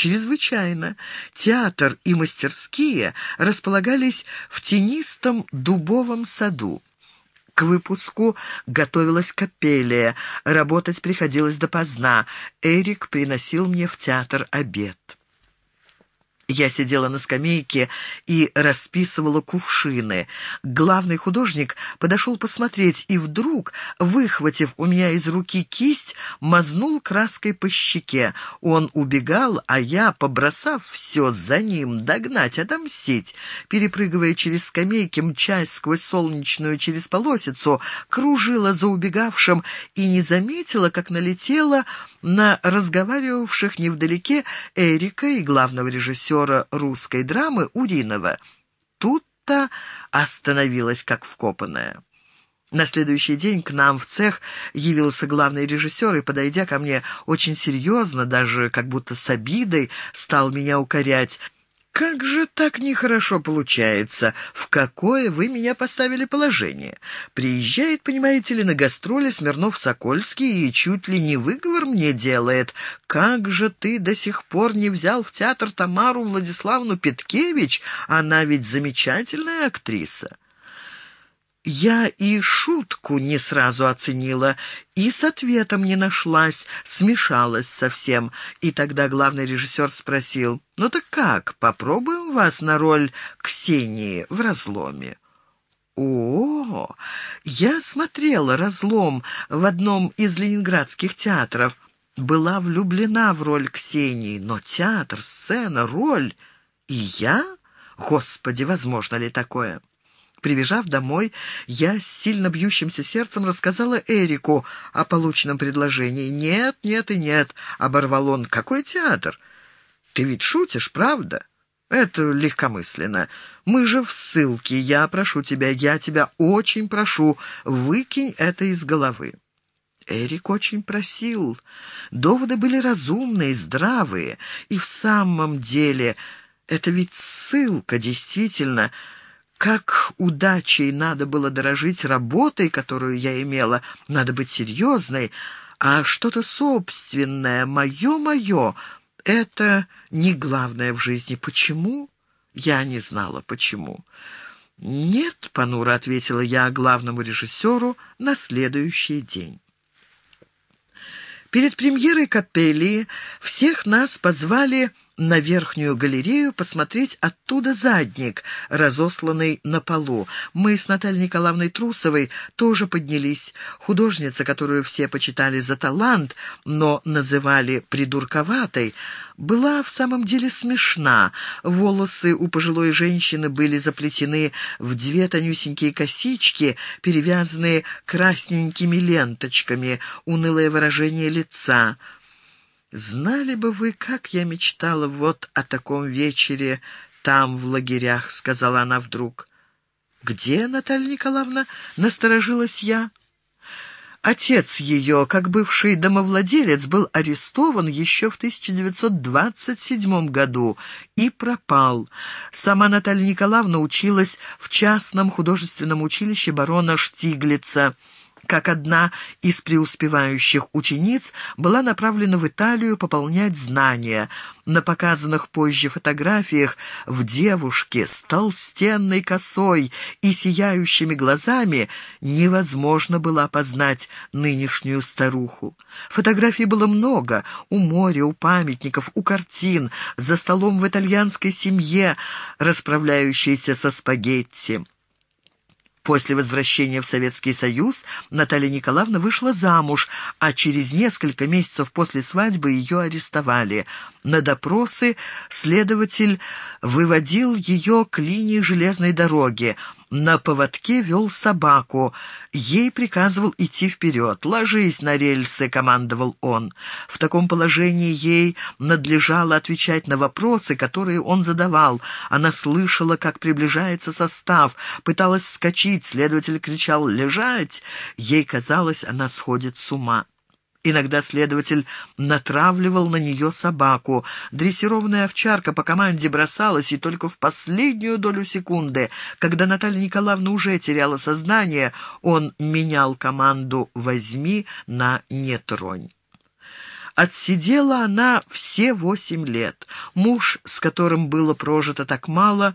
Чрезвычайно. Театр и мастерские располагались в тенистом дубовом саду. К выпуску готовилась капелия, работать приходилось допоздна. Эрик приносил мне в театр обед. Я сидела на скамейке и расписывала кувшины. Главный художник подошел посмотреть и вдруг, выхватив у меня из руки кисть, мазнул краской по щеке. Он убегал, а я, побросав все за ним, догнать, отомстить. Перепрыгивая через скамейки, мчась сквозь солнечную через полосицу, кружила за убегавшим и не заметила, как налетела на разговаривавших невдалеке Эрика и главного режиссера русской драмы Уринова. Тут-то остановилась как вкопанная. На следующий день к нам в цех явился главный режиссер и, подойдя ко мне очень серьезно, даже как будто с обидой, стал меня укорять – «Как же так нехорошо получается? В какое вы меня поставили положение? Приезжает, понимаете ли, на гастроли Смирнов-Сокольский и чуть ли не выговор мне делает. Как же ты до сих пор не взял в театр Тамару Владиславну Петкевич? Она ведь замечательная актриса». Я и шутку не сразу оценила, и с ответом не нашлась, смешалась совсем. И тогда главный режиссер спросил, «Ну так как, попробуем вас на роль Ксении в «Разломе»?» О, я смотрела «Разлом» в одном из ленинградских театров. Была влюблена в роль Ксении, но театр, сцена, роль... И я? Господи, возможно ли такое?» Прибежав домой, я с сильно бьющимся сердцем рассказала Эрику о полученном предложении. «Нет, нет и нет», — оборвал он. «Какой театр? Ты ведь шутишь, правда?» «Это легкомысленно. Мы же в ссылке. Я прошу тебя, я тебя очень прошу, выкинь это из головы». Эрик очень просил. Доводы были разумные, здравые. И в самом деле, это ведь ссылка, действительно... Как удачей надо было дорожить работой, которую я имела, надо быть серьезной, а что-то собственное, мое-мое, это не главное в жизни. Почему? Я не знала, почему. «Нет», — понуро ответила я главному режиссеру на следующий день. Перед премьерой «Капелли» всех нас позвали на верхнюю галерею посмотреть оттуда задник, разосланный на полу. Мы с Натальей Николаевной Трусовой тоже поднялись. Художница, которую все почитали за талант, но называли придурковатой, была в самом деле смешна. Волосы у пожилой женщины были заплетены в две тонюсенькие косички, перевязанные красненькими ленточками, унылое выражение лица — «Знали бы вы, как я мечтала вот о таком вечере там, в лагерях», — сказала она вдруг. «Где, Наталья Николаевна?» — насторожилась я. Отец ее, как бывший домовладелец, был арестован еще в 1927 году и пропал. Сама Наталья Николаевна училась в частном художественном училище барона Штиглица — как одна из преуспевающих учениц, была направлена в Италию пополнять знания. На показанных позже фотографиях в девушке с толстенной косой и сияющими глазами невозможно было опознать нынешнюю старуху. Фотографий было много — у моря, у памятников, у картин, за столом в итальянской семье, расправляющейся со спагетти. После возвращения в Советский Союз Наталья Николаевна вышла замуж, а через несколько месяцев после свадьбы ее арестовали. На допросы следователь выводил ее к линии железной дороги. На поводке вел собаку. Ей приказывал идти вперед. «Ложись на рельсы», — командовал он. В таком положении ей надлежало отвечать на вопросы, которые он задавал. Она слышала, как приближается состав, пыталась вскочить, следователь кричал «Лежать!». Ей казалось, она сходит с ума. Иногда следователь натравливал на нее собаку. Дрессированная овчарка по команде бросалась, и только в последнюю долю секунды, когда Наталья Николаевна уже теряла сознание, он менял команду «возьми» на «не тронь». Отсидела она все восемь лет. Муж, с которым было прожито так мало,